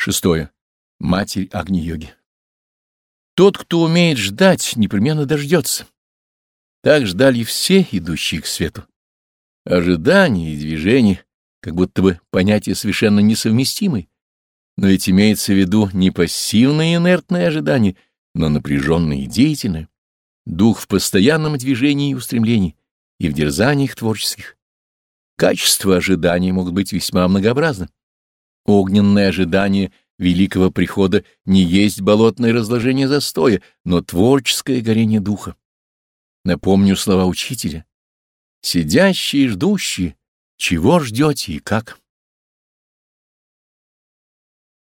Шестое. Матерь Агни-йоги. Тот, кто умеет ждать, непременно дождется. Так ждали все, идущие к свету. Ожидание и движение, как будто бы понятия совершенно несовместимы. Но ведь имеется в виду не пассивное инертное ожидание, но напряженное и деятельное. Дух в постоянном движении и устремлении, и в дерзаниях творческих. Качества ожидания могут быть весьма многообразны. Огненное ожидание великого прихода не есть болотное разложение застоя, но творческое горение духа. Напомню слова учителя. Сидящие и ждущие, чего ждете и как?